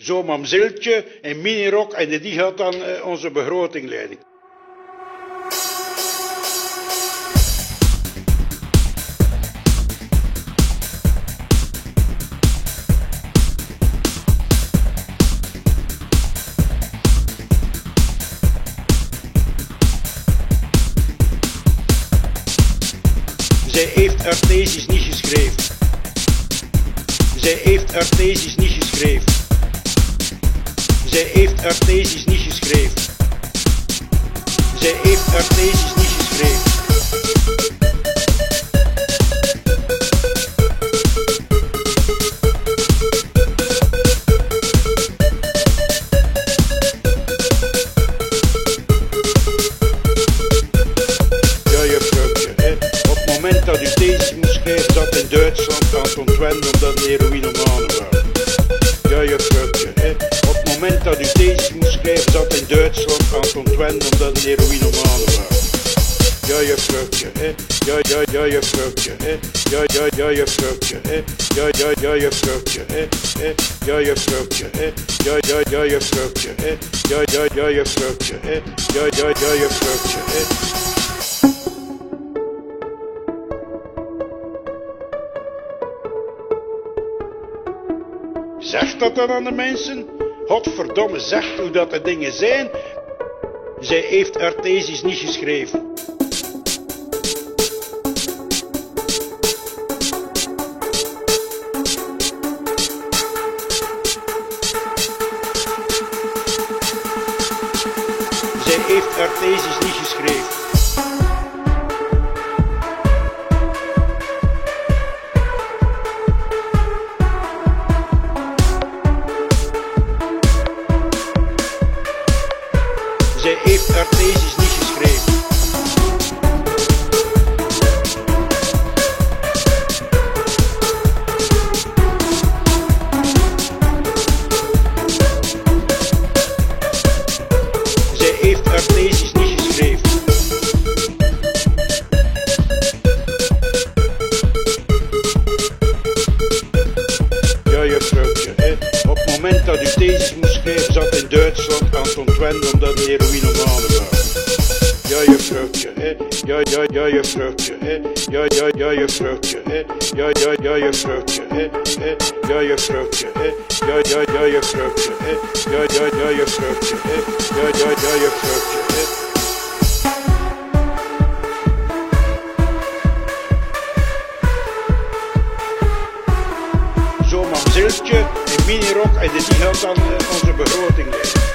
Zo mamzeltje en minirok en die gaat dan uh, onze begroting leiden. Zij heeft haar thesis niet geschreven. Zij heeft haar thesis niet geschreven. Zij heeft haar niet geschreven. Zij heeft haar niet geschreven. Ja, juffrouwtje, hè. Op het moment dat u thesis moest schrijven, zat in Duitsland aan het ontwenden omdat een heroïnomane waren. Ja, het moment dat u thesis moest schrijven, zat in Duitsland aan het omdat een heroïnomane waren. Ja, juffrouwtje, hè. Ja, ja, ja, juffrouwtje, hè. Ja, ja, ja, juffrouwtje, hè. Ja, ja, ja, juffrouwtje, hè. Ja, juffrouwtje, hè. Ja, ja, ja, juffrouwtje, hè. Ja, ja, ja, juffrouwtje, hè. Ja, ja, ja, juffrouwtje, hè. Zeg dat dan aan de mensen. Godverdomme, zeg hoe dat de dingen zijn. Zij heeft haar niet geschreven. Zij heeft haar niet geschreven. Heeft niet geschreven. Zij heeft niet geschreven. Ja. Moment dat u thesis moest schrijven, zat in Duitsland aan het ontwenden omdat een heroïnomane waren. Ja, juffrouwtje, hè. Ja, ja, ja, juffrouwtje, hè. Ja, ja, ja, juffrouwtje, hè. Ja, ja, ja, juffrouwtje, hè. hè. Ja, juffrouwtje, hè. Ja, ja, ja, juffrouwtje, hè. Ja, ja, ja, juffrouwtje, hè. Ja, ja, ja, juffrouwtje, hè. Zo mamzeltje en minirok en gaat dan eh, onze begroting.